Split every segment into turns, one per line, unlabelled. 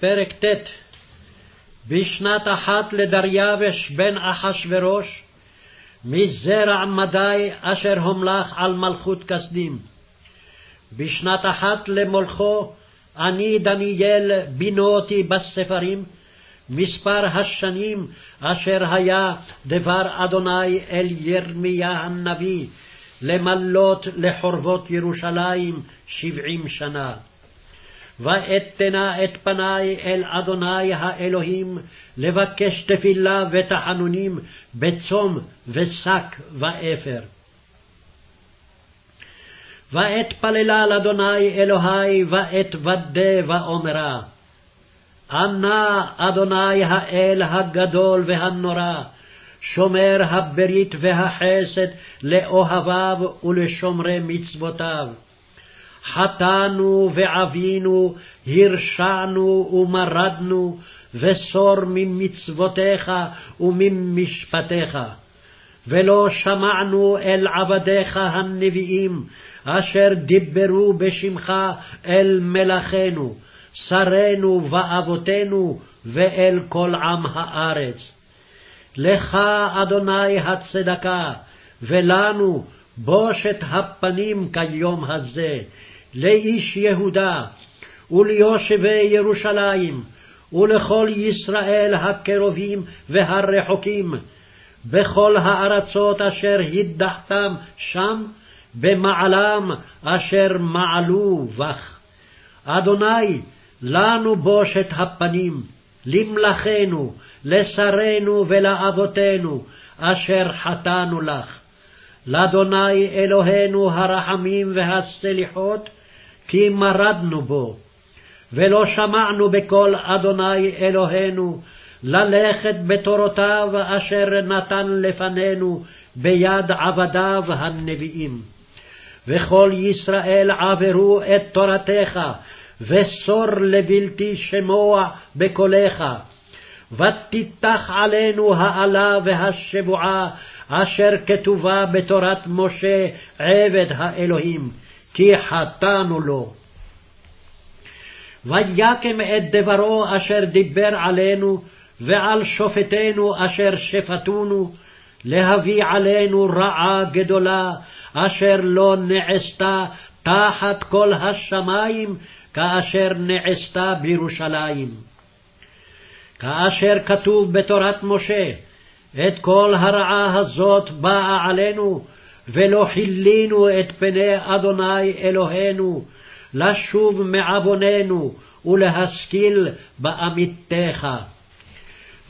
פרק ט' בשנת אחת לדריווש בן אחשורוש, מזרע מדי אשר הומלך על מלכות כסדים. בשנת אחת למולכו, אני דניאל בינותי בספרים, מספר השנים אשר היה דבר אדוני אל ירמיה הנביא, למלות לחורבות ירושלים שבעים שנה. ואתנה את פני אל אדוני האלוהים, לבקש תפילה ותחנונים בצום ושק ואפר. ואתפללה לאדוני אלוהי ואתוודה ואומרה, ענה אדוני האל הגדול והנורא, שומר הברית והחסד לאוהביו ולשומרי מצוותיו. חטאנו ועווינו, הרשענו ומרדנו, וסור ממצוותיך וממשפטיך. ולא שמענו אל עבדיך הנביאים, אשר דיברו בשמך אל מלאכינו, שרינו ואבותינו, ואל כל עם הארץ. לך, אדוני הצדקה, ולנו בושת הפנים כיום הזה, לאיש יהודה, וליושבי ירושלים, ולכל ישראל הקרובים והרחוקים, בכל הארצות אשר הדחתם שם, במעלם אשר מעלו בך. אדוני, לנו בושת הפנים, למלכנו, לשרינו ולאבותינו, אשר חטאנו לך. לאדוני אלוהינו הרחמים והסליחות, כי מרדנו בו. ולא שמענו בקול אדוני אלוהינו, ללכת בתורותיו אשר נתן לפנינו ביד עבדיו הנביאים. וכל ישראל עברו את תורתך, וסור לבלתי שמוע בקולך. ותיתח עלינו האלה והשבועה אשר כתובה בתורת משה עבד האלוהים, כי חטאנו לו. ויקם את דברו אשר דיבר עלינו, ועל שופטינו אשר שפטונו, להביא עלינו רעה גדולה, אשר לא נעשתה תחת כל השמים, כאשר נעשתה בירושלים. כאשר כתוב בתורת משה, את כל הרעה הזאת באה עלינו, ולא חילינו את פני אדוני אלוהינו, לשוב מעווננו ולהשכיל באמיתך.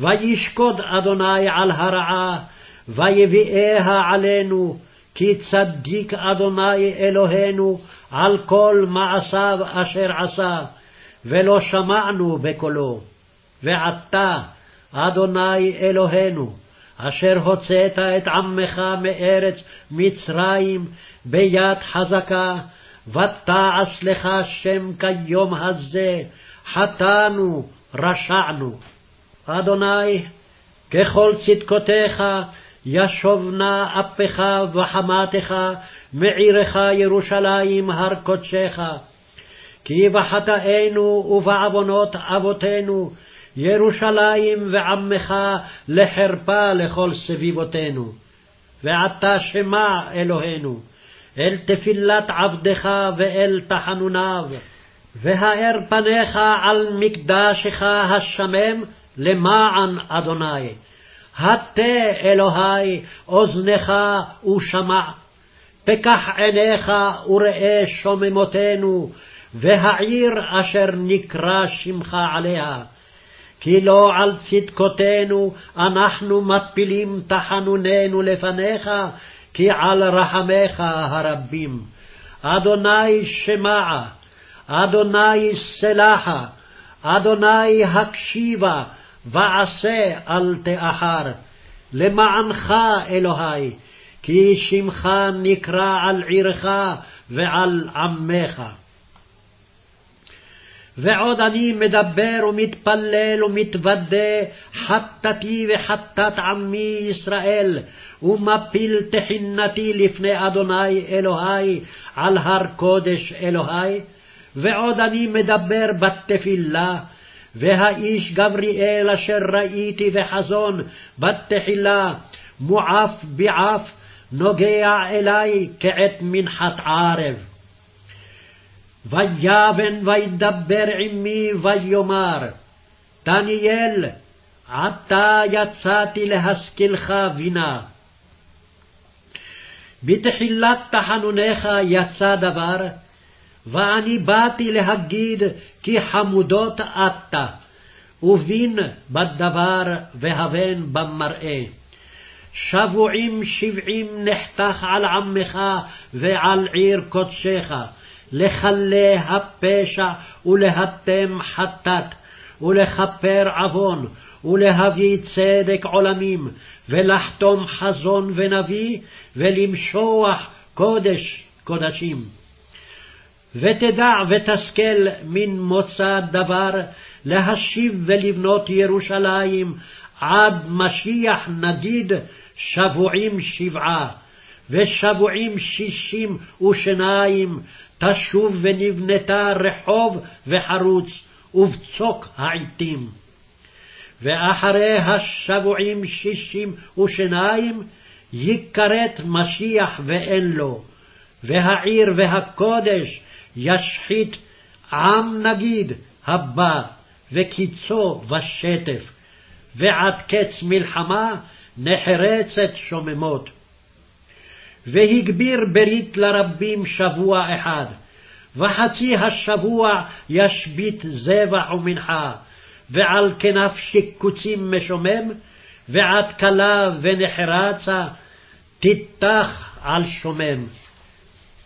וישקוד אדוני על הרעה, ויביאיה עלינו, כי צדיק אדוני אלוהינו על כל מעשיו אשר עשה, ולא שמענו בקולו. ועתה, אדוני אלוהינו, אשר הוצאת את עמך מארץ מצרים ביד חזקה, ותעש לך שם כיום הזה, חטאנו, רשענו. אדוני, ככל צדקותיך, ישובנה אפך וחמתך מעירך ירושלים הר קודשך. כי בחטאינו ובעוונות אבותינו, ירושלים ועמך לחרפה לכל סביבותינו. ועתה שמע אלוהינו, אל תפילת עבדך ואל תחנוניו, והאר פניך על מקדשך השמם למען אדוני. הטה אלוהי אוזנך ושמע, פקח עיניך וראה שוממותנו, והעיר אשר נקרא שמך עליה. כי לא על צדקותינו אנחנו מפילים תחנוננו לפניך, כי על רחמיך הרבים. אדוני שמעה, אדוני סלחה, אדוני הקשיבה, ועשה אל תאחר. למענך, אלוהי, כי שמך נקרא על עירך ועל עמך. ועוד אני מדבר ומתפלל ומתוודה חטאתי וחטאת עמי ישראל, ומפיל תחינתי לפני אדוני אלוהי על הר קודש אלוהי, ועוד אני מדבר בתפילה, והאיש גבריאל אשר ראיתי בחזון בתחילה, מועף ביעף, נוגע אלי כעת מנחת ערב. ויבן וידבר עמי ויאמר, דניאל, עתה יצאתי להשכילך בינה. בתחילת תחנוניך יצא דבר, ואני באתי להגיד כי חמודות אתה, ובין בדבר והבן במראה. שבועים שבעים נחתך על עמך ועל עיר קודשך, לכלה הפשע ולהתם חטאת, ולכפר עוון, ולהביא צדק עולמים, ולחתום חזון ונביא, ולמשוח קודש קודשים. ותדע ותשכל מן מוצא דבר, להשיב ולבנות ירושלים, עד משיח נגיד שבועים שבעה, ושבועים שישים ושניים, תשוב ונבנתה רחוב וחרוץ, ובצוק העתים. ואחרי השבועים שישים ושניים, יכרת משיח ואין לו, והעיר והקודש ישחית עם נגיד הבא, וקיצו ושטף, ועד קץ מלחמה נחרצת שוממות. והגביר ברית לרבים שבוע אחד, וחצי השבוע ישבית זבח ומנחה, ועל כנף שיקוצים משומם, ועד כלה ונחרצה תיתח על שומם.